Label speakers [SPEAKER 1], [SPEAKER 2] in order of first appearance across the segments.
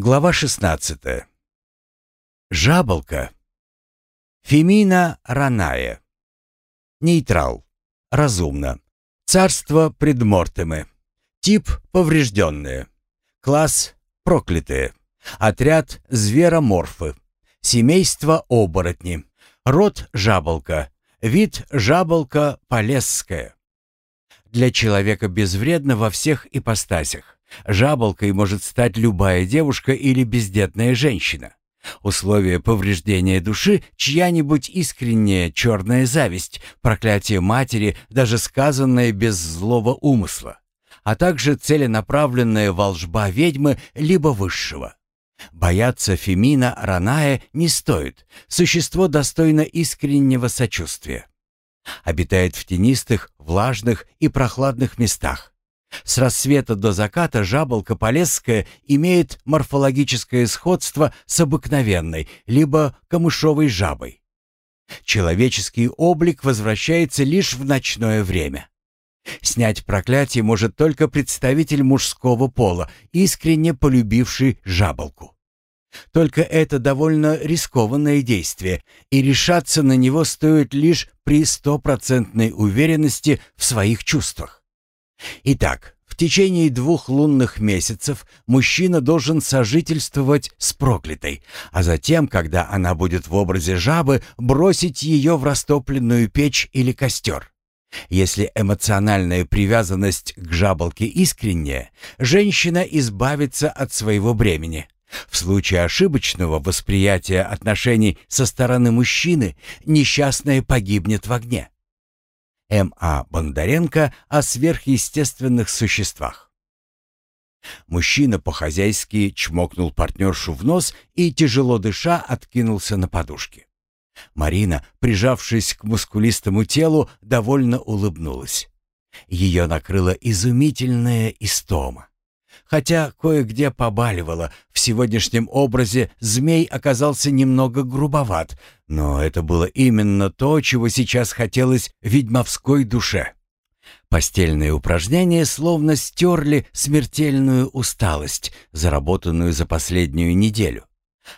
[SPEAKER 1] Глава 16. Жаболка. Фемина раная. Нейтрал. Разумно. Царство предмортемы. Тип поврежденные. Класс проклятые. Отряд звероморфы. Семейство оборотни. Род жаболка. Вид жаболка полесская. Для человека безвредно во всех ипостасях. Жаболкой может стать любая девушка или бездетная женщина. Условие повреждения души – чья-нибудь искренняя черная зависть, проклятие матери, даже сказанное без злого умысла, а также целенаправленная волжба ведьмы либо высшего. Бояться Фемина Раная не стоит, существо достойно искреннего сочувствия. Обитает в тенистых, влажных и прохладных местах. С рассвета до заката жаболка полесская имеет морфологическое сходство с обыкновенной, либо камышовой жабой. Человеческий облик возвращается лишь в ночное время. Снять проклятие может только представитель мужского пола, искренне полюбивший жаболку. Только это довольно рискованное действие, и решаться на него стоит лишь при стопроцентной уверенности в своих чувствах. Итак, в течение двух лунных месяцев мужчина должен сожительствовать с проклятой, а затем, когда она будет в образе жабы, бросить ее в растопленную печь или костер. Если эмоциональная привязанность к жаболке искренняя, женщина избавится от своего бремени. В случае ошибочного восприятия отношений со стороны мужчины, несчастная погибнет в огне. М.А. Бондаренко о сверхъестественных существах. Мужчина по-хозяйски чмокнул партнершу в нос и, тяжело дыша, откинулся на подушке. Марина, прижавшись к мускулистому телу, довольно улыбнулась. Ее накрыла изумительная истома. Хотя кое-где побаливало, в сегодняшнем образе змей оказался немного грубоват, но это было именно то, чего сейчас хотелось ведьмовской душе. Постельные упражнения словно стерли смертельную усталость, заработанную за последнюю неделю.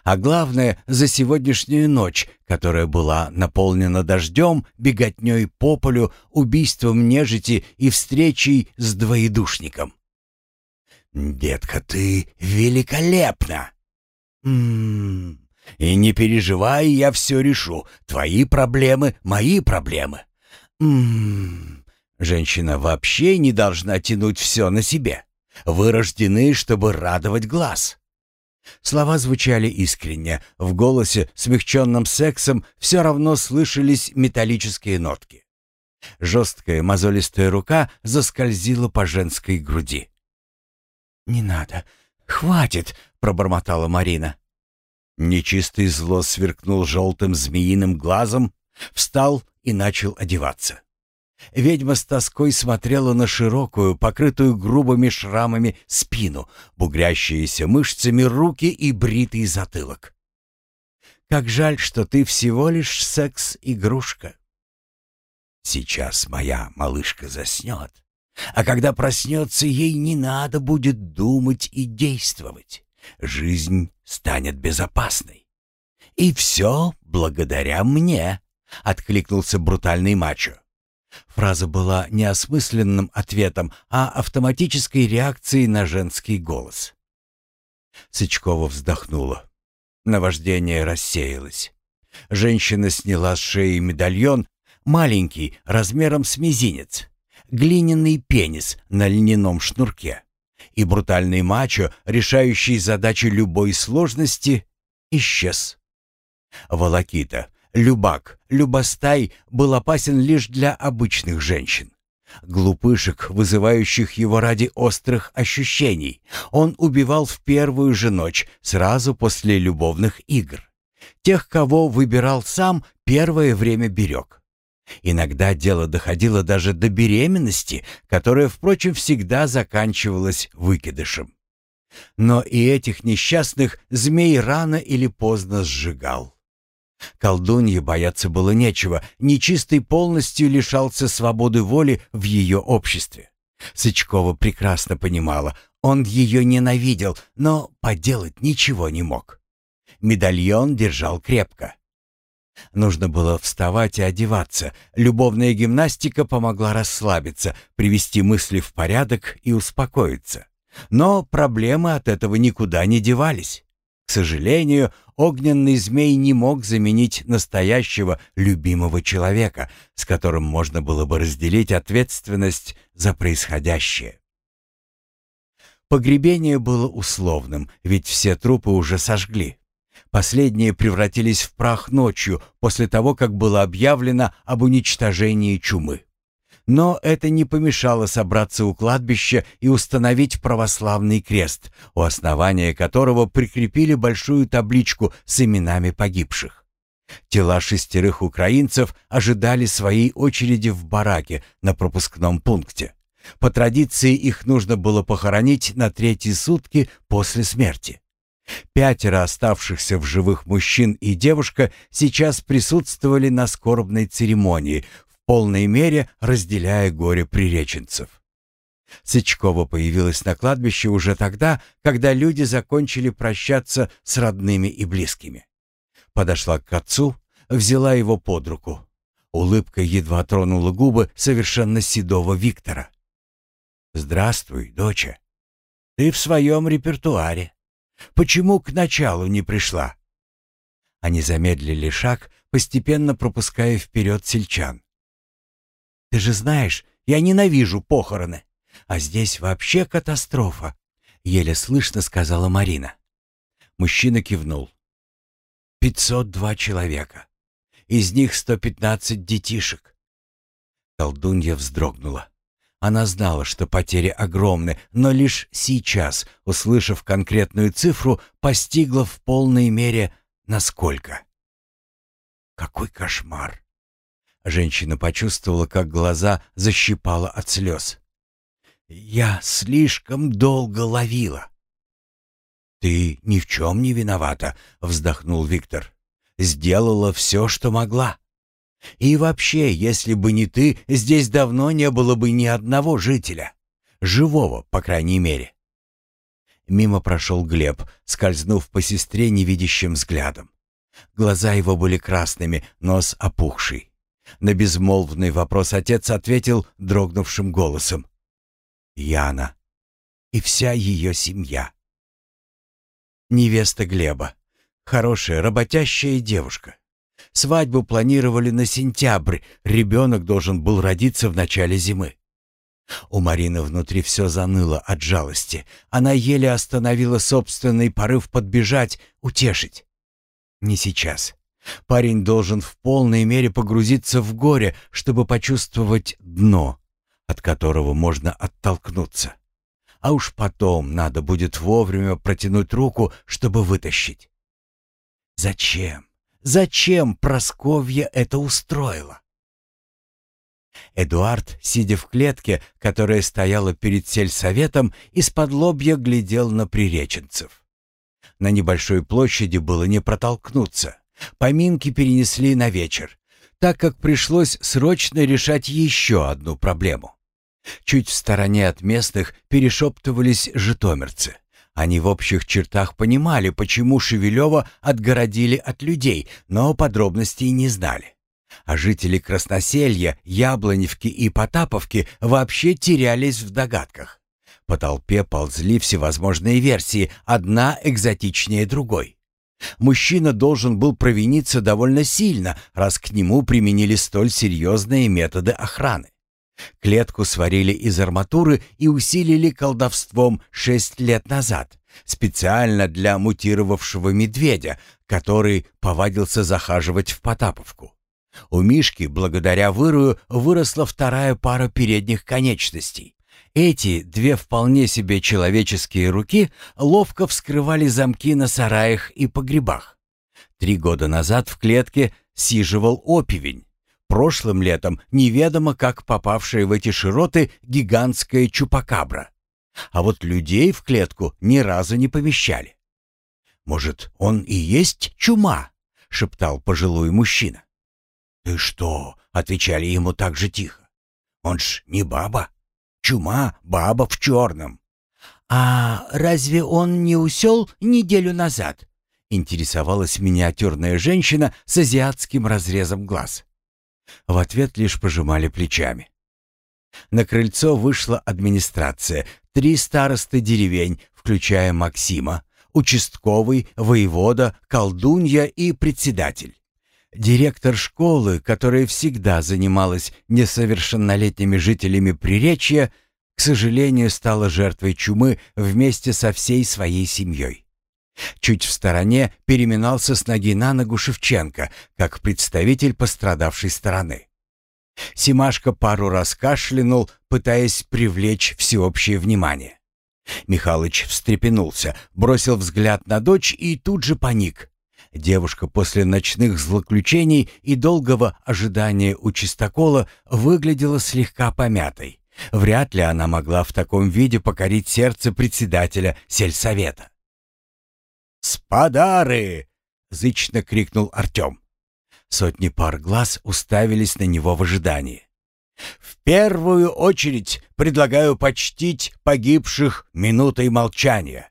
[SPEAKER 1] А главное, за сегодняшнюю ночь, которая была наполнена дождем, беготней по полю, убийством нежити и встречей с двоедушником. «Детка, ты великолепна!» «М-м-м, и не переживай, я все решу. Твои проблемы — мои проблемы. М-м-м, женщина вообще не должна тянуть все на себе. Вы рождены, чтобы радовать глаз». Слова звучали искренне. В голосе, смягченном сексом, все равно слышались металлические нотки. Жесткая мозолистая рука заскользила по женской груди. «Не надо. Хватит!» — пробормотала Марина. Нечистый зло сверкнул желтым змеиным глазом, встал и начал одеваться. Ведьма с тоской смотрела на широкую, покрытую грубыми шрамами спину, бугрящиеся мышцами руки и бритый затылок. «Как жаль, что ты всего лишь секс-игрушка». «Сейчас моя малышка заснет, а когда проснется, ей не надо будет думать и действовать. Жизнь станет безопасной. И все благодаря мне, — откликнулся брутальный мачо. Фраза была не осмысленным ответом, а автоматической реакцией на женский голос. Сычкова вздохнула. Наваждение рассеялось. Женщина сняла с шеи медальон, маленький, размером с мизинец глиняный пенис на льняном шнурке. И брутальный мачо, решающий задачи любой сложности, исчез. Волокита, любак, любостай был опасен лишь для обычных женщин. Глупышек, вызывающих его ради острых ощущений, он убивал в первую же ночь, сразу после любовных игр. Тех, кого выбирал сам, первое время берег. Иногда дело доходило даже до беременности, которая, впрочем, всегда заканчивалась выкидышем. Но и этих несчастных змей рано или поздно сжигал. Колдунье бояться было нечего, нечистый полностью лишался свободы воли в ее обществе. Сычкова прекрасно понимала, Он ее ненавидел, но поделать ничего не мог. Медальон держал крепко. Нужно было вставать и одеваться. Любовная гимнастика помогла расслабиться, привести мысли в порядок и успокоиться. Но проблемы от этого никуда не девались. К сожалению, огненный змей не мог заменить настоящего любимого человека, с которым можно было бы разделить ответственность за происходящее. Погребение было условным, ведь все трупы уже сожгли. Последние превратились в прах ночью, после того, как было объявлено об уничтожении чумы. Но это не помешало собраться у кладбища и установить православный крест, у основания которого прикрепили большую табличку с именами погибших. Тела шестерых украинцев ожидали своей очереди в бараке на пропускном пункте. По традиции их нужно было похоронить на третьи сутки после смерти. Пятеро оставшихся в живых мужчин и девушка сейчас присутствовали на скорбной церемонии, полной мере разделяя горе приреченцев. Сычкова появилась на кладбище уже тогда, когда люди закончили прощаться с родными и близкими. Подошла к отцу, взяла его под руку. Улыбка едва тронула губы совершенно седого Виктора. «Здравствуй, доча. Ты в своем репертуаре. Почему к началу не пришла?» Они замедлили шаг, постепенно пропуская вперед сельчан. Ты же знаешь, я ненавижу похороны. А здесь вообще катастрофа», — еле слышно сказала Марина. Мужчина кивнул. «Пятьсот два человека. Из них сто пятнадцать детишек». Колдунья вздрогнула. Она знала, что потери огромны, но лишь сейчас, услышав конкретную цифру, постигла в полной мере, насколько. «Какой кошмар!» Женщина почувствовала, как глаза защипала от слез. «Я слишком долго ловила». «Ты ни в чем не виновата», — вздохнул Виктор. «Сделала все, что могла. И вообще, если бы не ты, здесь давно не было бы ни одного жителя. Живого, по крайней мере». Мимо прошел Глеб, скользнув по сестре невидящим взглядом. Глаза его были красными, нос опухший. На безмолвный вопрос отец ответил дрогнувшим голосом. «Яна и вся ее семья». Невеста Глеба. Хорошая, работящая девушка. Свадьбу планировали на сентябрь, ребенок должен был родиться в начале зимы. У Марины внутри все заныло от жалости. Она еле остановила собственный порыв подбежать, утешить. Не сейчас. Парень должен в полной мере погрузиться в горе, чтобы почувствовать дно, от которого можно оттолкнуться. А уж потом надо будет вовремя протянуть руку, чтобы вытащить. Зачем? Зачем Просковья это устроила? Эдуард, сидя в клетке, которая стояла перед сельсоветом, из-под лобья глядел на приреченцев. На небольшой площади было не протолкнуться. Поминки перенесли на вечер, так как пришлось срочно решать еще одну проблему. Чуть в стороне от местных перешептывались житомирцы. Они в общих чертах понимали, почему Шевелева отгородили от людей, но подробностей не знали. А жители Красноселья, Яблоневки и Потаповки вообще терялись в догадках. По толпе ползли всевозможные версии, одна экзотичнее другой. Мужчина должен был провиниться довольно сильно, раз к нему применили столь серьезные методы охраны. Клетку сварили из арматуры и усилили колдовством шесть лет назад, специально для мутировавшего медведя, который повадился захаживать в Потаповку. У Мишки, благодаря вырую, выросла вторая пара передних конечностей. Эти две вполне себе человеческие руки ловко вскрывали замки на сараях и погребах. Три года назад в клетке сиживал опивень. Прошлым летом неведомо как попавшая в эти широты гигантская чупакабра. А вот людей в клетку ни разу не помещали. «Может, он и есть чума?» — шептал пожилой мужчина. «Ты что?» — отвечали ему так же тихо. «Он ж не баба». Чума — баба в черном. «А разве он не усел неделю назад?» — интересовалась миниатюрная женщина с азиатским разрезом глаз. В ответ лишь пожимали плечами. На крыльцо вышла администрация, три старосты деревень, включая Максима, участковый, воевода, колдунья и председатель. Директор школы, которая всегда занималась несовершеннолетними жителями Приречья, к сожалению, стала жертвой чумы вместе со всей своей семьей. Чуть в стороне переминался с ноги на ногу Шевченко, как представитель пострадавшей стороны. Симашка пару раз кашлянул, пытаясь привлечь всеобщее внимание. Михалыч встрепенулся, бросил взгляд на дочь и тут же паник. Девушка после ночных злоключений и долгого ожидания у чистокола выглядела слегка помятой. Вряд ли она могла в таком виде покорить сердце председателя сельсовета. «Спадары!» — зычно крикнул Артем. Сотни пар глаз уставились на него в ожидании. В первую очередь предлагаю почтить погибших минутой молчания.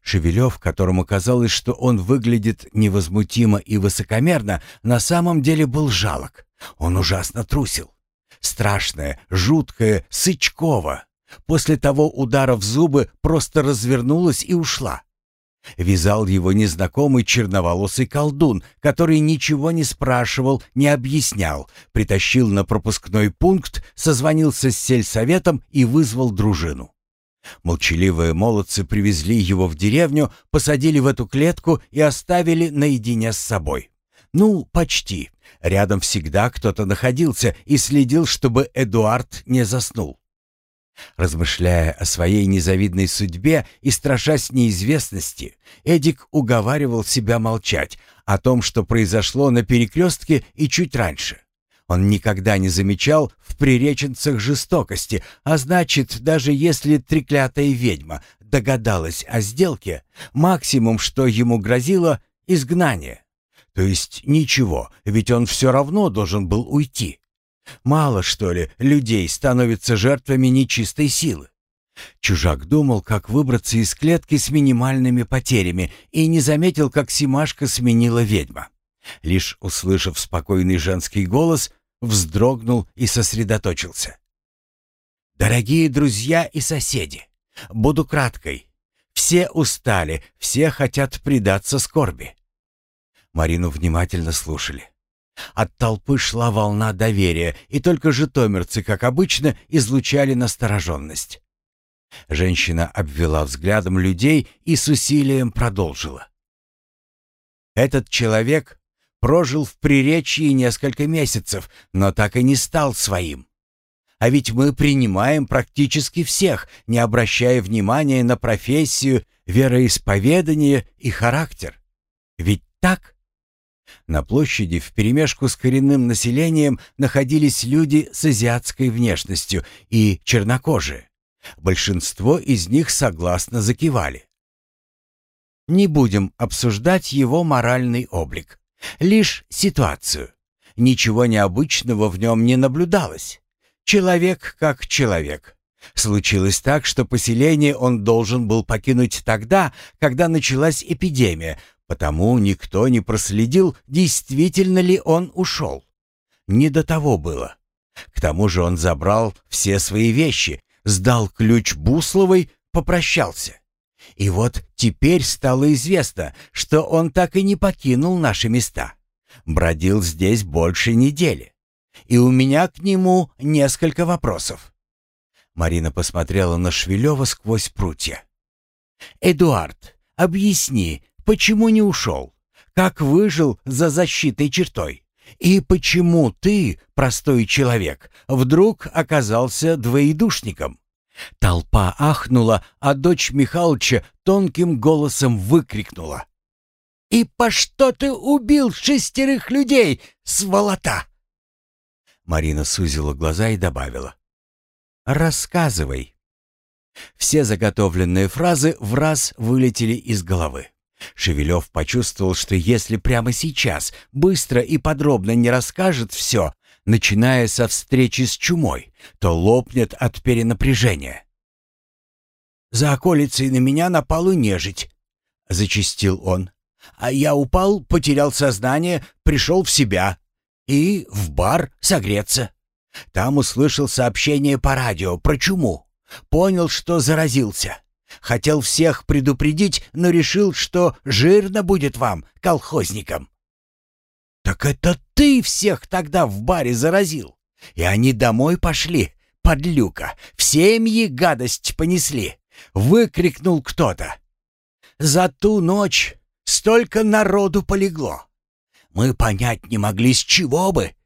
[SPEAKER 1] Шевелев, которому казалось, что он выглядит невозмутимо и высокомерно, на самом деле был жалок. Он ужасно трусил. Страшное, жуткое Сычкова. После того удара в зубы просто развернулась и ушла. Вязал его незнакомый черноволосый колдун, который ничего не спрашивал, не объяснял, притащил на пропускной пункт, созвонился с сельсоветом и вызвал дружину. Молчаливые молодцы привезли его в деревню, посадили в эту клетку и оставили наедине с собой. Ну, почти. Рядом всегда кто-то находился и следил, чтобы Эдуард не заснул. Размышляя о своей незавидной судьбе и страшась неизвестности, Эдик уговаривал себя молчать о том, что произошло на перекрестке и чуть раньше. Он никогда не замечал в приреченцах жестокости, а значит, даже если треклятая ведьма догадалась о сделке, максимум, что ему грозило — изгнание. То есть ничего, ведь он все равно должен был уйти. Мало, что ли, людей становятся жертвами нечистой силы. Чужак думал, как выбраться из клетки с минимальными потерями, и не заметил, как Симашка сменила ведьма. Лишь услышав спокойный женский голос, вздрогнул и сосредоточился. «Дорогие друзья и соседи, буду краткой. Все устали, все хотят предаться скорби». Марину внимательно слушали. От толпы шла волна доверия, и только житомирцы, как обычно, излучали настороженность. Женщина обвела взглядом людей и с усилием продолжила. «Этот человек прожил в Приречье несколько месяцев, но так и не стал своим. А ведь мы принимаем практически всех, не обращая внимания на профессию, вероисповедание и характер. Ведь так?» На площади вперемешку с коренным населением находились люди с азиатской внешностью и чернокожие. Большинство из них согласно закивали. Не будем обсуждать его моральный облик, лишь ситуацию. Ничего необычного в нем не наблюдалось. Человек как человек. Случилось так, что поселение он должен был покинуть тогда, когда началась эпидемия, Потому никто не проследил, действительно ли он ушел. Не до того было. К тому же он забрал все свои вещи, сдал ключ Бусловой, попрощался. И вот теперь стало известно, что он так и не покинул наши места. Бродил здесь больше недели. И у меня к нему несколько вопросов. Марина посмотрела на Швелева сквозь прутья. «Эдуард, объясни, Почему не ушел? Как выжил за защитой чертой? И почему ты, простой человек, вдруг оказался двоедушником?» Толпа ахнула, а дочь Михалыча тонким голосом выкрикнула. «И по что ты убил шестерых людей, сволота?» Марина сузила глаза и добавила. «Рассказывай». Все заготовленные фразы в раз вылетели из головы. Шевелев почувствовал, что если прямо сейчас быстро и подробно не расскажет все, начиная со встречи с чумой, то лопнет от перенапряжения. За околицей на меня напал и нежить», — зачистил он. «А я упал, потерял сознание, пришел в себя и в бар согреться. Там услышал сообщение по радио про чуму. Понял, что заразился. Хотел всех предупредить, но решил, что жирно будет вам, колхозникам. «Так это ты всех тогда в баре заразил. И они домой пошли, подлюка, в семьи гадость понесли!» — выкрикнул кто-то. «За ту ночь столько народу полегло! Мы понять не могли, с чего бы!»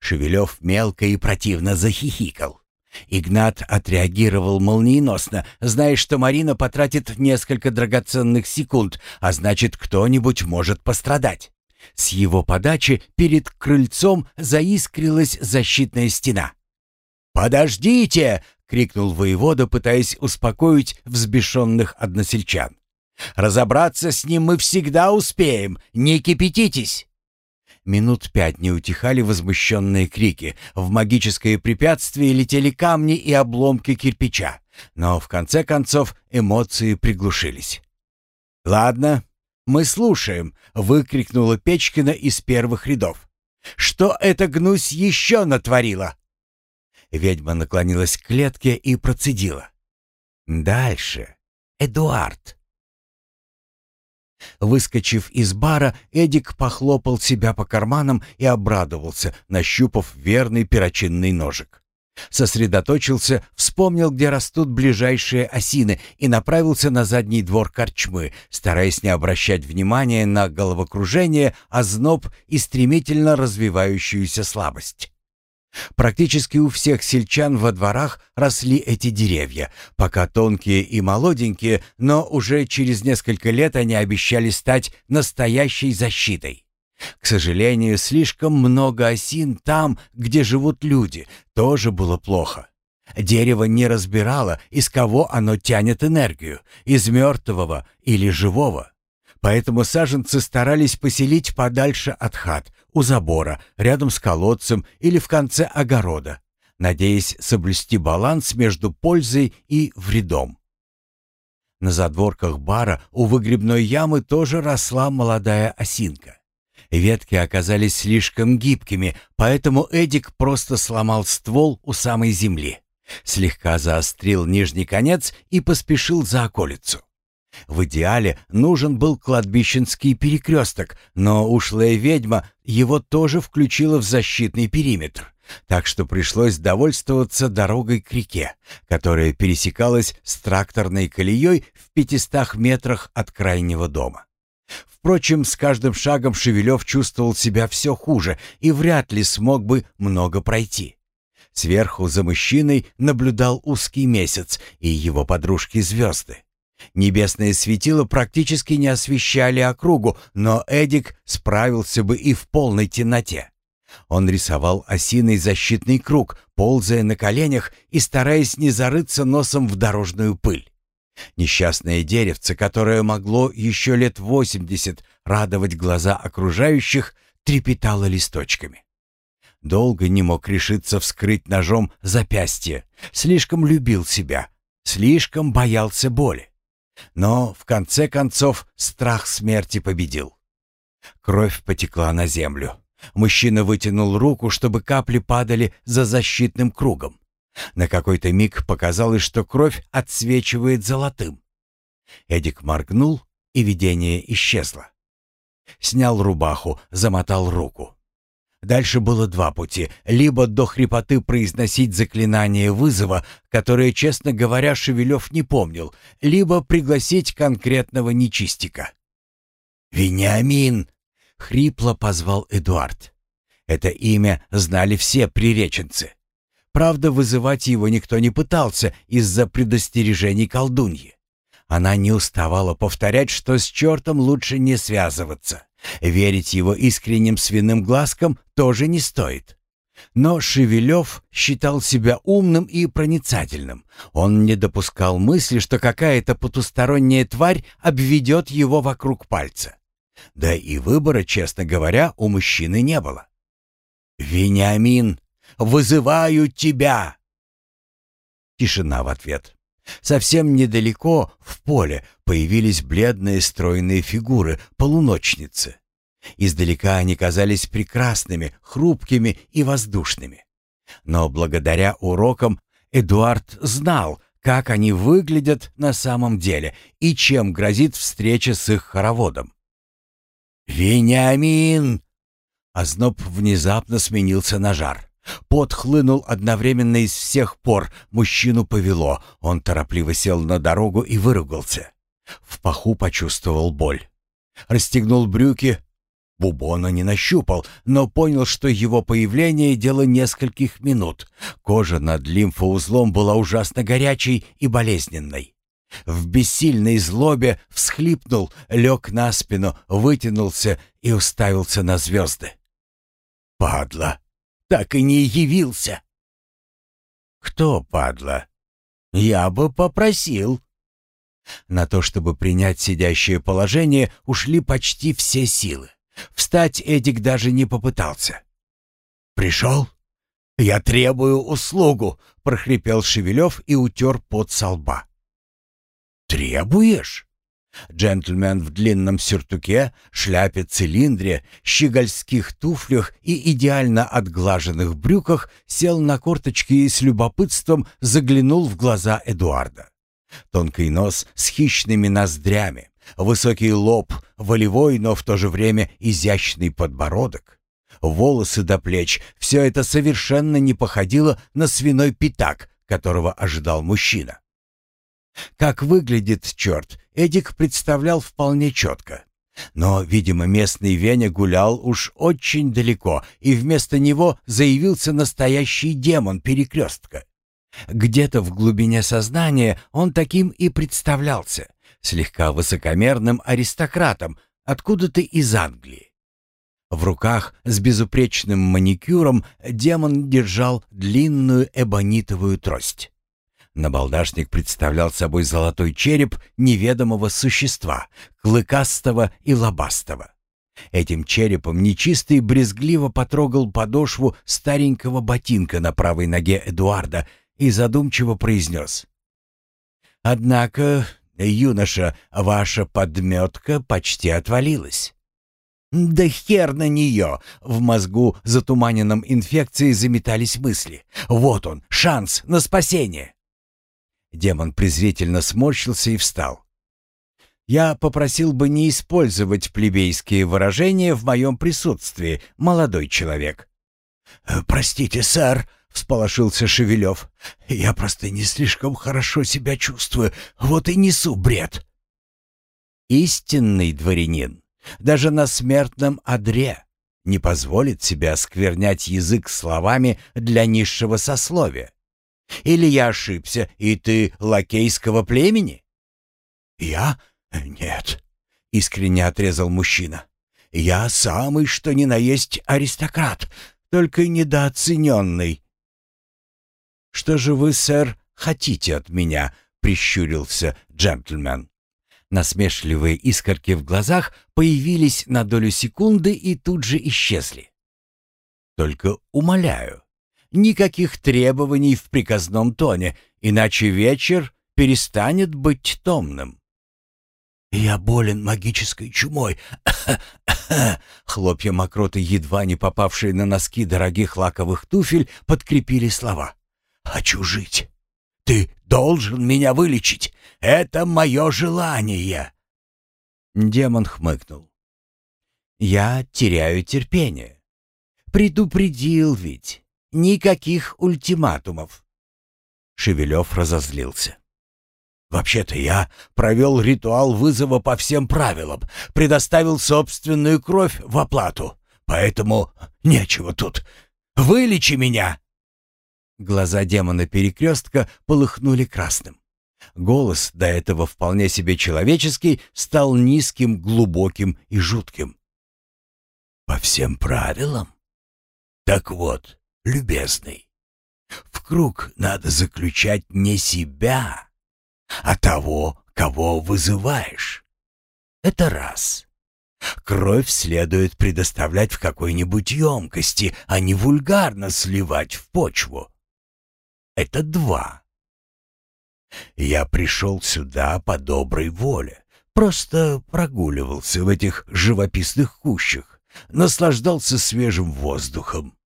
[SPEAKER 1] Шевелев мелко и противно захихикал. Игнат отреагировал молниеносно, зная, что Марина потратит несколько драгоценных секунд, а значит, кто-нибудь может пострадать. С его подачи перед крыльцом заискрилась защитная стена. «Подождите!» — крикнул воевода, пытаясь успокоить взбешенных односельчан. «Разобраться с ним мы всегда успеем, не кипятитесь!» Минут пять не утихали возмущенные крики. В магическое препятствие летели камни и обломки кирпича. Но в конце концов эмоции приглушились. «Ладно, мы слушаем», — выкрикнула Печкина из первых рядов. «Что эта гнусь еще натворила?» Ведьма наклонилась к клетке и процедила. «Дальше. Эдуард». Выскочив из бара, Эдик похлопал себя по карманам и обрадовался, нащупав верный перочинный ножик. Сосредоточился, вспомнил, где растут ближайшие осины, и направился на задний двор корчмы, стараясь не обращать внимания на головокружение, озноб и стремительно развивающуюся слабость. Практически у всех сельчан во дворах росли эти деревья, пока тонкие и молоденькие, но уже через несколько лет они обещали стать настоящей защитой. К сожалению, слишком много осин там, где живут люди, тоже было плохо. Дерево не разбирало, из кого оно тянет энергию, из мертвого или живого. Поэтому саженцы старались поселить подальше от хат, у забора, рядом с колодцем или в конце огорода, надеясь соблюсти баланс между пользой и вредом. На задворках бара у выгребной ямы тоже росла молодая осинка. Ветки оказались слишком гибкими, поэтому Эдик просто сломал ствол у самой земли, слегка заострил нижний конец и поспешил за околицу. В идеале нужен был кладбищенский перекресток, но ушлая ведьма его тоже включила в защитный периметр, так что пришлось довольствоваться дорогой к реке, которая пересекалась с тракторной колеей в пятистах метрах от крайнего дома. Впрочем, с каждым шагом Шевелев чувствовал себя все хуже и вряд ли смог бы много пройти. Сверху за мужчиной наблюдал узкий месяц и его подружки-звезды. Небесные светила практически не освещали округу, но Эдик справился бы и в полной темноте. Он рисовал осиный защитный круг, ползая на коленях и стараясь не зарыться носом в дорожную пыль. Несчастное деревце, которое могло еще лет восемьдесят радовать глаза окружающих, трепетало листочками. Долго не мог решиться вскрыть ножом запястье, слишком любил себя, слишком боялся боли. Но, в конце концов, страх смерти победил. Кровь потекла на землю. Мужчина вытянул руку, чтобы капли падали за защитным кругом. На какой-то миг показалось, что кровь отсвечивает золотым. Эдик моргнул, и видение исчезло. Снял рубаху, замотал руку. Дальше было два пути. Либо до хрипоты произносить заклинание вызова, которое, честно говоря, Шевелев не помнил, либо пригласить конкретного нечистика. «Вениамин!» — хрипло позвал Эдуард. Это имя знали все приреченцы. Правда, вызывать его никто не пытался из-за предостережений колдуньи. Она не уставала повторять, что с чертом лучше не связываться. Верить его искренним свиным глазкам тоже не стоит. Но Шевелев считал себя умным и проницательным. Он не допускал мысли, что какая-то потусторонняя тварь обведет его вокруг пальца. Да и выбора, честно говоря, у мужчины не было. «Вениамин, вызываю тебя!» Тишина в ответ. Совсем недалеко, в поле, появились бледные стройные фигуры, полуночницы. Издалека они казались прекрасными, хрупкими и воздушными. Но благодаря урокам Эдуард знал, как они выглядят на самом деле и чем грозит встреча с их хороводом. «Вениамин!» Озноб внезапно сменился на жар. Пот хлынул одновременно из всех пор. Мужчину повело. Он торопливо сел на дорогу и выругался. В паху почувствовал боль. Расстегнул брюки. Бубона не нащупал, но понял, что его появление — дело нескольких минут. Кожа над лимфоузлом была ужасно горячей и болезненной. В бессильной злобе всхлипнул, лег на спину, вытянулся и уставился на звезды. «Падла! Так и не явился!» «Кто падла?» «Я бы попросил!» На то, чтобы принять сидящее положение, ушли почти все силы. Встать Эдик даже не попытался. «Пришел? Я требую услугу!» — прохрипел Шевелев и утер пот со лба. «Требуешь?» Джентльмен в длинном сюртуке, шляпе цилиндре, щегольских туфлях и идеально отглаженных брюках сел на корточки и с любопытством заглянул в глаза Эдуарда. Тонкий нос с хищными ноздрями, высокий лоб, волевой, но в то же время изящный подбородок, волосы до плеч — все это совершенно не походило на свиной пятак, которого ожидал мужчина. Как выглядит черт, Эдик представлял вполне четко. Но, видимо, местный Веня гулял уж очень далеко, и вместо него заявился настоящий демон перекрестка. Где-то в глубине сознания он таким и представлялся, слегка высокомерным аристократом, откуда-то из Англии. В руках с безупречным маникюром демон держал длинную эбонитовую трость. Набалдашник представлял собой золотой череп неведомого существа, клыкастого и лобастого. Этим черепом нечистый брезгливо потрогал подошву старенького ботинка на правой ноге Эдуарда и задумчиво произнес. «Однако, юноша, ваша подметка почти отвалилась». «Да хер на нее!» — в мозгу, затуманенном инфекцией, заметались мысли. «Вот он, шанс на спасение!» Демон презрительно сморщился и встал. «Я попросил бы не использовать плебейские выражения в моем присутствии, молодой человек». «Э, «Простите, сэр», — всполошился Шевелев. «Я просто не слишком хорошо себя чувствую, вот и несу бред». Истинный дворянин, даже на смертном одре, не позволит себе осквернять язык словами для низшего сословия. Или я ошибся, и ты лакейского племени?» «Я? Нет», — искренне отрезал мужчина. «Я самый что ни на есть аристократ, только недооцененный». «Что же вы, сэр, хотите от меня?» — прищурился джентльмен. Насмешливые искорки в глазах появились на долю секунды и тут же исчезли. «Только умоляю, никаких требований в приказном тоне, иначе вечер перестанет быть томным. «Я болен магической чумой!» Хлопья мокроты, едва не попавшие на носки дорогих лаковых туфель, подкрепили слова. «Хочу жить! Ты должен меня вылечить! Это мое желание!» Демон хмыкнул. «Я теряю терпение. Предупредил ведь. Никаких ультиматумов. Шевелев разозлился. «Вообще-то я провел ритуал вызова по всем правилам, предоставил собственную кровь в оплату, поэтому нечего тут. Вылечи меня!» Глаза демона перекрестка полыхнули красным. Голос, до этого вполне себе человеческий, стал низким, глубоким и жутким. «По всем правилам? Так вот, любезный, в круг надо заключать не себя, а того, кого вызываешь. Это раз. Кровь следует предоставлять в какой-нибудь емкости, а не вульгарно сливать в почву. Это два. Я пришел сюда по доброй воле. Просто прогуливался в этих живописных кущах, наслаждался свежим воздухом.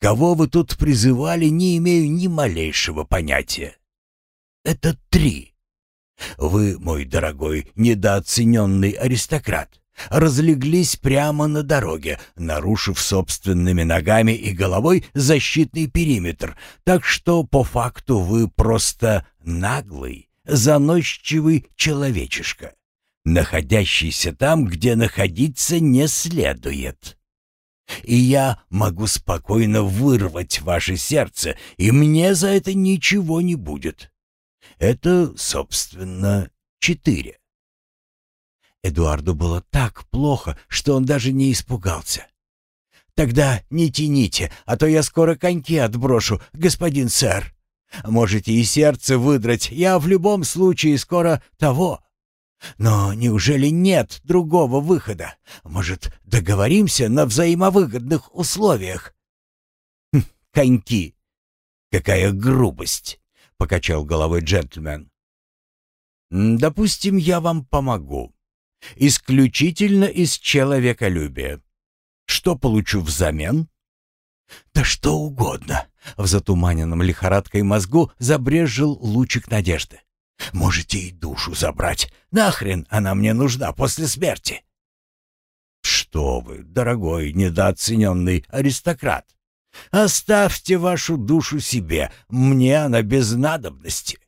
[SPEAKER 1] Кого вы тут призывали, не имею ни малейшего понятия. Это три. Вы, мой дорогой, недооцененный аристократ, разлеглись прямо на дороге, нарушив собственными ногами и головой защитный периметр, так что по факту вы просто наглый, заносчивый человечишка, находящийся там, где находиться не следует. И я могу спокойно вырвать ваше сердце, и мне за это ничего не будет. Это, собственно, четыре. Эдуарду было так плохо, что он даже не испугался. «Тогда не тяните, а то я скоро коньки отброшу, господин сэр. Можете и сердце выдрать, я в любом случае скоро того. Но неужели нет другого выхода? Может, договоримся на взаимовыгодных условиях?» хм, «Коньки! Какая грубость!» — покачал головой джентльмен. «Допустим, я вам помогу. Исключительно из человеколюбия. Что получу взамен? Да что угодно. В затуманенном лихорадкой мозгу забрежил лучик надежды. Можете и душу забрать. Нахрен она мне нужна после смерти? Что вы, дорогой недооцененный аристократ. Оставьте вашу душу себе, мне она без надобности.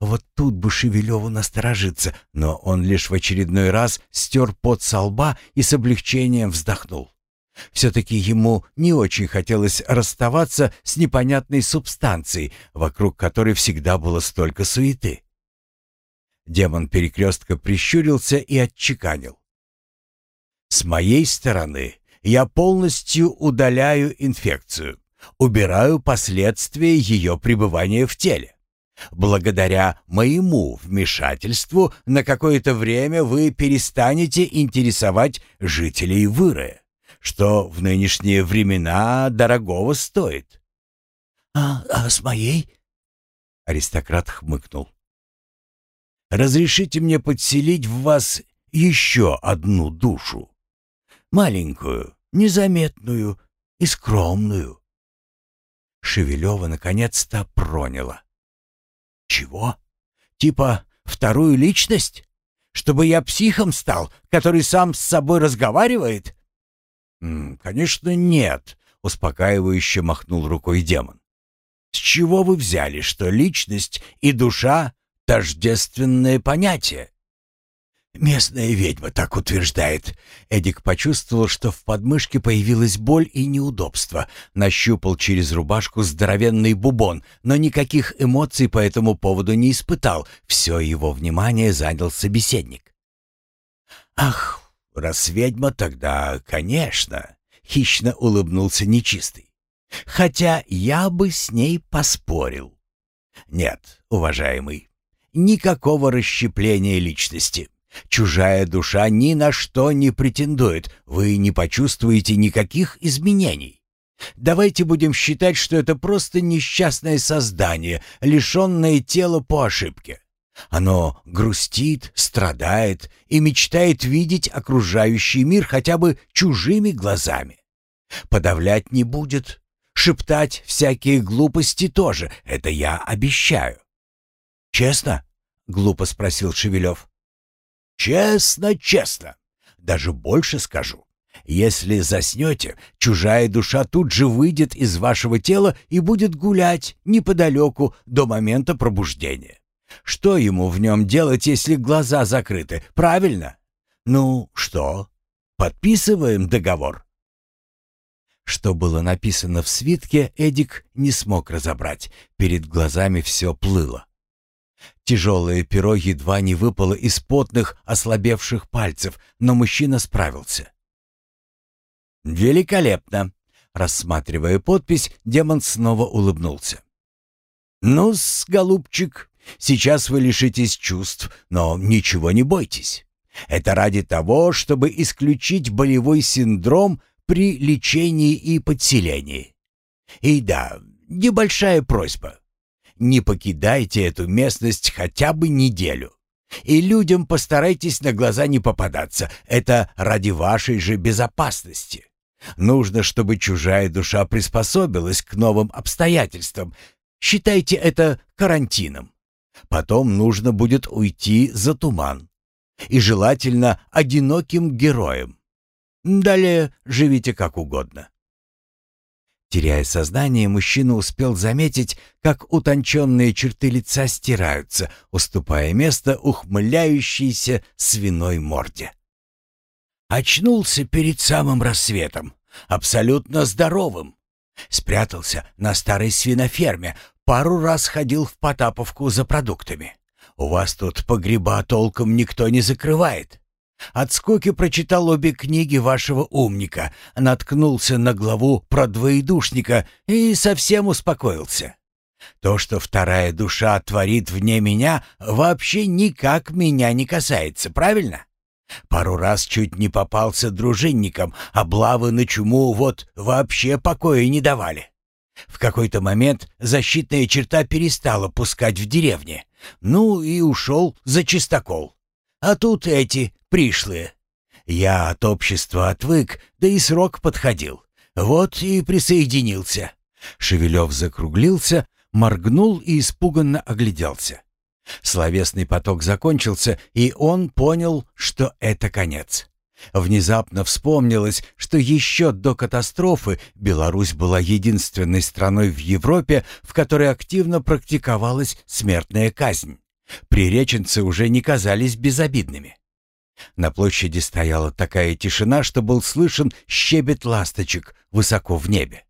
[SPEAKER 1] Вот тут бы Шевелеву насторожиться, но он лишь в очередной раз стер пот со лба и с облегчением вздохнул. Все-таки ему не очень хотелось расставаться с непонятной субстанцией, вокруг которой всегда было столько суеты. Демон перекрестка прищурился и отчеканил. «С моей стороны я полностью удаляю инфекцию, убираю последствия ее пребывания в теле. Благодаря моему вмешательству на какое-то время вы перестанете интересовать жителей Выры, что в нынешние времена дорогого стоит. А, а с моей? Аристократ хмыкнул. Разрешите мне подселить в вас еще одну душу. Маленькую, незаметную и скромную. Шевелева наконец-то проняло. Чего? Типа вторую личность? Чтобы я психом стал, который сам с собой разговаривает? «Конечно, нет», — успокаивающе махнул рукой демон. «С чего вы взяли, что личность и душа — тождественное понятие?» «Местная ведьма так утверждает». Эдик почувствовал, что в подмышке появилась боль и неудобство. Нащупал через рубашку здоровенный бубон, но никаких эмоций по этому поводу не испытал. Все его внимание занял собеседник. «Ах, раз ведьма, тогда, конечно», — хищно улыбнулся нечистый. «Хотя я бы с ней поспорил». «Нет, уважаемый, никакого расщепления личности». Чужая душа ни на что не претендует, вы не почувствуете никаких изменений. Давайте будем считать, что это просто несчастное создание, лишенное тела по ошибке. Оно грустит, страдает и мечтает видеть окружающий мир хотя бы чужими глазами. Подавлять не будет, шептать всякие глупости тоже, это я обещаю. «Честно?» — глупо спросил Шевелев. Честно, честно. Даже больше скажу. Если заснете, чужая душа тут же выйдет из вашего тела и будет гулять неподалеку до момента пробуждения. Что ему в нем делать, если глаза закрыты? Правильно? Ну, что? Подписываем договор? Что было написано в свитке, Эдик не смог разобрать. Перед глазами все плыло. Тяжелое перо едва не выпало из потных, ослабевших пальцев, но мужчина справился. «Великолепно!» Рассматривая подпись, демон снова улыбнулся. «Ну-с, голубчик, сейчас вы лишитесь чувств, но ничего не бойтесь. Это ради того, чтобы исключить болевой синдром при лечении и подселении. И да, небольшая просьба. не покидайте эту местность хотя бы неделю. И людям постарайтесь на глаза не попадаться. Это ради вашей же безопасности. Нужно, чтобы чужая душа приспособилась к новым обстоятельствам. Считайте это карантином. Потом нужно будет уйти за туман. И желательно одиноким героем. Далее живите как угодно. Теряя сознание, мужчина успел заметить, как утонченные черты лица стираются, уступая место ухмыляющейся свиной морде. Очнулся перед самым рассветом, абсолютно здоровым. Спрятался на старой свиноферме, пару раз ходил в Потаповку за продуктами. У вас тут погреба толком никто не закрывает. От скуки прочитал обе книги вашего умника, наткнулся на главу про двоедушника и совсем успокоился. То, что вторая душа творит вне меня, вообще никак меня не касается, правильно? Пару раз чуть не попался дружинникам, облавы на чуму вот вообще покоя не давали. В какой-то момент защитная черта перестала пускать в деревне. Ну и ушел за чистокол. А тут эти пришлые. Я от общества отвык, да и срок подходил. Вот и присоединился. Шевелев закруглился, моргнул и испуганно огляделся. Словесный поток закончился, и он понял, что это конец. Внезапно вспомнилось, что еще до катастрофы Беларусь была единственной страной в Европе, в которой активно практиковалась смертная казнь. Приреченцы уже не казались безобидными. На площади стояла такая тишина, что был слышен щебет ласточек высоко в небе.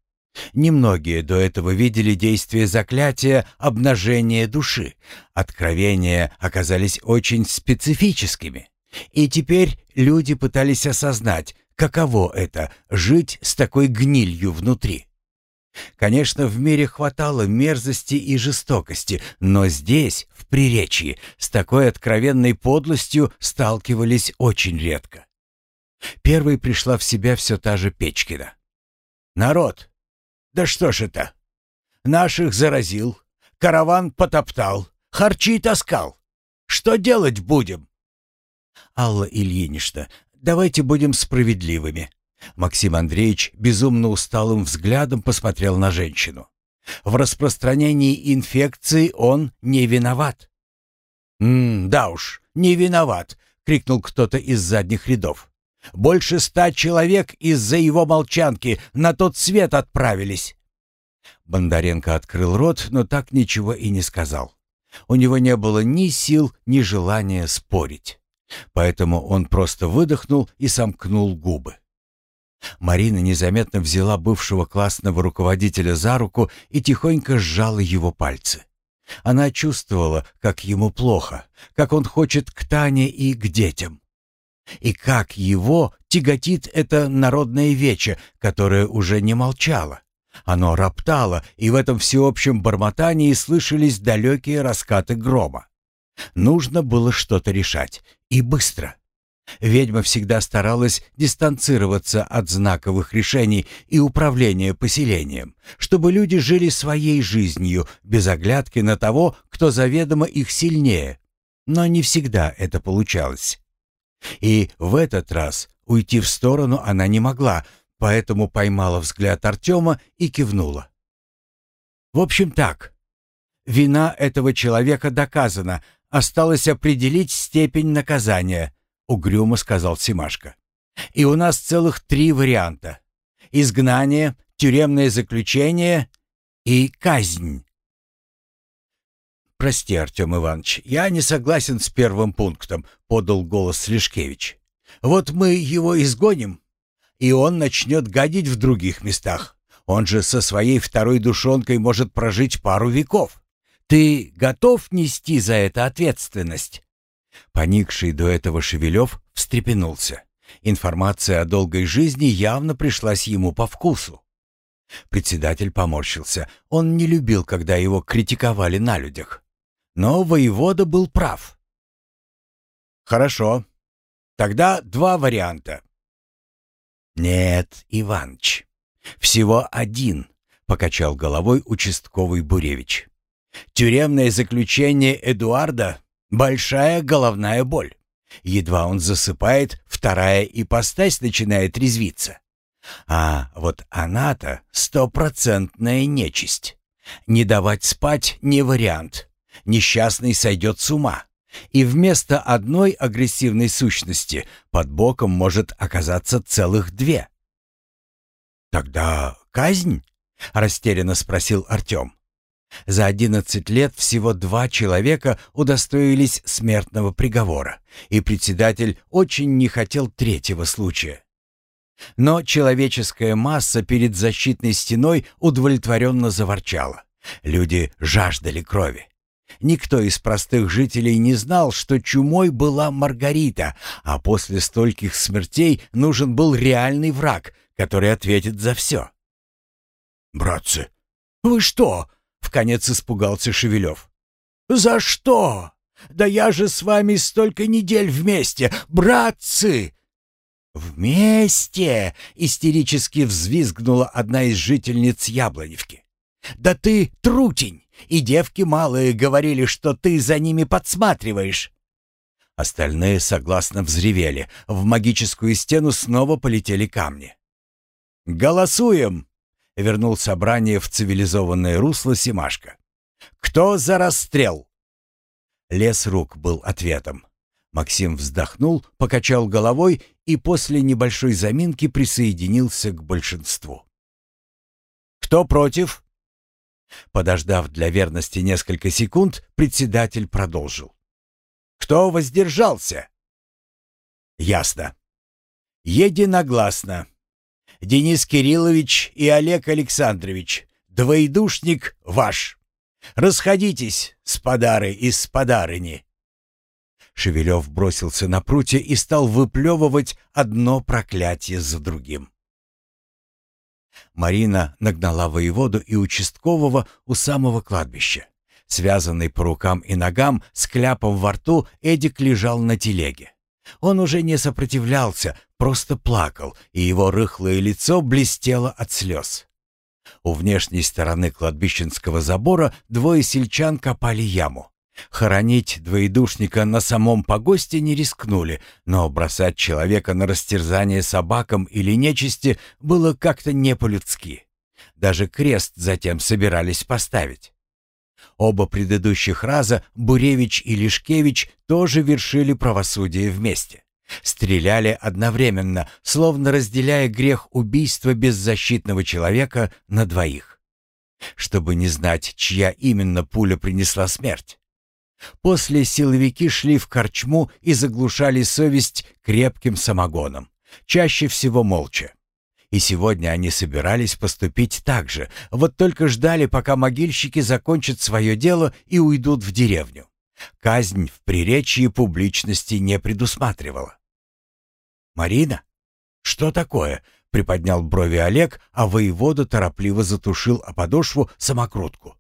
[SPEAKER 1] Немногие до этого видели действие заклятия обнажения души. Откровения оказались очень специфическими. И теперь люди пытались осознать, каково это — жить с такой гнилью внутри. Конечно, в мире хватало мерзости и жестокости, но здесь, в Приречье, с такой откровенной подлостью сталкивались очень редко. Первой пришла в себя все та же Печкина. «Народ, да что ж это? Наших заразил, караван потоптал, харчи таскал. Что делать будем?» «Алла Ильинична, давайте будем справедливыми». Максим Андреевич безумно усталым взглядом посмотрел на женщину. В распространении инфекции он не виноват. «М да уж, не виноват», — крикнул кто-то из задних рядов. Больше ста человек из-за его молчанки на тот свет отправились. Бондаренко открыл рот, но так ничего и не сказал. У него не было ни сил, ни желания спорить. Поэтому он просто выдохнул и сомкнул губы. Марина незаметно взяла бывшего классного руководителя за руку и тихонько сжала его пальцы. Она чувствовала, как ему плохо, как он хочет к Тане и к детям. И как его тяготит это народное вече, которое уже не молчало. Оно роптало, и в этом всеобщем бормотании слышались далекие раскаты грома. Нужно было что-то решать, и быстро. Ведьма всегда старалась дистанцироваться от знаковых решений и управления поселением, чтобы люди жили своей жизнью, без оглядки на того, кто заведомо их сильнее. Но не всегда это получалось. И в этот раз уйти в сторону она не могла, поэтому поймала взгляд Артема и кивнула. «В общем так. Вина этого человека доказана. Осталось определить степень наказания», — угрюмо сказал Симашко. «И у нас целых три варианта. Изгнание, тюремное заключение и казнь». «Прости, Артем Иванович, я не согласен с первым пунктом», — подал голос Слишкевич. «Вот мы его изгоним, и он начнет гадить в других местах. Он же со своей второй душонкой может прожить пару веков. Ты готов нести за это ответственность?» Поникший до этого Шевелев встрепенулся. Информация о долгой жизни явно пришлась ему по вкусу. Председатель поморщился. Он не любил, когда его критиковали на людях. Но воевода был прав. «Хорошо. Тогда два варианта». «Нет, Иваныч, всего один», — покачал головой участковый Буревич. Тюремное заключение Эдуарда — большая головная боль. Едва он засыпает, вторая ипостась начинает резвиться. А вот она-то стопроцентная нечисть. Не давать спать не вариант. Несчастный сойдет с ума. И вместо одной агрессивной сущности под боком может оказаться целых две. «Тогда казнь?» — растерянно спросил Артем. За одиннадцать лет всего два человека удостоились смертного приговора, и председатель очень не хотел третьего случая. Но человеческая масса перед защитной стеной удовлетворенно заворчала. Люди жаждали крови. Никто из простых жителей не знал, что чумой была Маргарита, а после стольких смертей нужен был реальный враг, который ответит за все. «Братцы, вы что?» — вконец испугался Шевелев. «За что? Да я же с вами столько недель вместе, братцы!» «Вместе!» — истерически взвизгнула одна из жительниц Яблоневки. «Да ты трутень, и девки малые говорили, что ты за ними подсматриваешь!» Остальные согласно взревели. В магическую стену снова полетели камни. «Голосуем!» — вернул собрание в цивилизованное русло Симашка. «Кто за расстрел?» Лес рук был ответом. Максим вздохнул, покачал головой и после небольшой заминки присоединился к большинству. «Кто против?» Подождав для верности несколько секунд, председатель продолжил. «Кто воздержался?» «Ясно. Единогласно. Денис Кириллович и Олег Александрович, двоедушник ваш. Расходитесь, спадары и спадарыни». Шевелев бросился на прутья и стал выплевывать одно проклятие за другим. Марина нагнала воеводу и участкового у самого кладбища. Связанный по рукам и ногам, с кляпом во рту, Эдик лежал на телеге. Он уже не сопротивлялся, просто плакал, и его рыхлое лицо блестело от слез. У внешней стороны кладбищенского забора двое сельчан копали яму. Хоронить двоедушника на самом погосте не рискнули, но бросать человека на растерзание собакам или нечисти было как-то не по-людски. Даже крест затем собирались поставить. Оба предыдущих раза Буревич и Лишкевич тоже вершили правосудие вместе. Стреляли одновременно, словно разделяя грех убийства беззащитного человека на двоих. Чтобы не знать, чья именно пуля принесла смерть. После силовики шли в корчму и заглушали совесть крепким самогоном, чаще всего молча. И сегодня они собирались поступить так же, вот только ждали, пока могильщики закончат свое дело и уйдут в деревню. Казнь в приречии публичности не предусматривала. «Марина? Что такое?» — приподнял брови Олег, а воевода торопливо затушил о подошву самокрутку.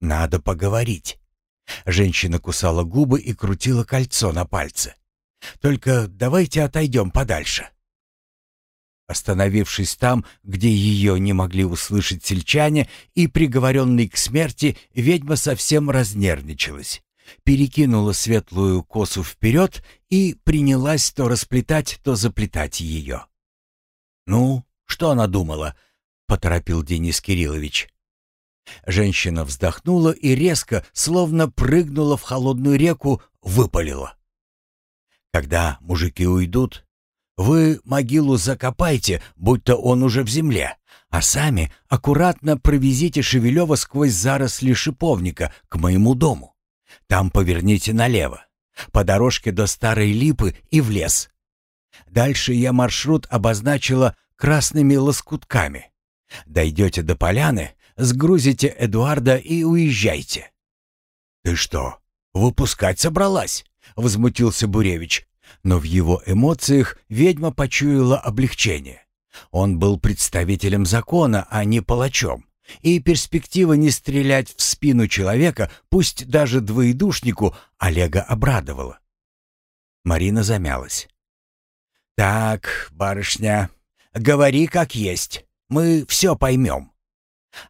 [SPEAKER 1] «Надо поговорить». Женщина кусала губы и крутила кольцо на пальце. «Только давайте отойдем подальше». Остановившись там, где ее не могли услышать сельчане, и приговоренный к смерти, ведьма совсем разнервничалась. Перекинула светлую косу вперед и принялась то расплетать, то заплетать ее. «Ну, что она думала?» — поторопил Денис Кириллович. Женщина вздохнула и резко, словно прыгнула в холодную реку, выпалила. «Когда мужики уйдут, вы могилу закопайте, будто он уже в земле, а сами аккуратно провезите Шевелева сквозь заросли шиповника к моему дому. Там поверните налево, по дорожке до Старой Липы и в лес. Дальше я маршрут обозначила красными лоскутками. Дойдете до поляны, сгрузите Эдуарда и уезжайте». «Ты что, выпускать собралась?» — возмутился Буревич, но в его эмоциях ведьма почуяла облегчение. Он был представителем закона, а не палачом. И перспектива не стрелять в спину человека, пусть даже двоедушнику, Олега обрадовала. Марина замялась. «Так, барышня, говори как есть. Мы все поймем».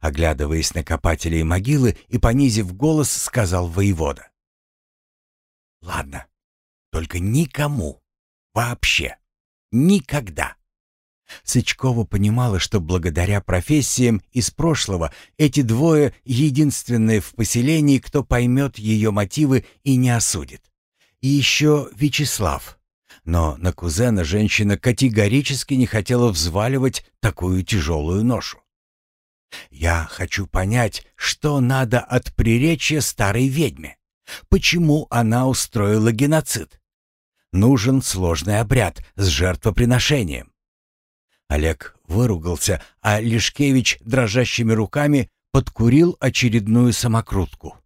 [SPEAKER 1] Оглядываясь на копателей могилы и понизив голос, сказал воевода. «Ладно, только никому. Вообще. Никогда». Сычкова понимала, что благодаря профессиям из прошлого эти двое — единственные в поселении, кто поймет ее мотивы и не осудит. И еще Вячеслав. Но на кузена женщина категорически не хотела взваливать такую тяжелую ношу. «Я хочу понять, что надо от приречья старой ведьме. Почему она устроила геноцид? Нужен сложный обряд с жертвоприношением. Олег выругался, а Лешкевич дрожащими руками подкурил очередную самокрутку.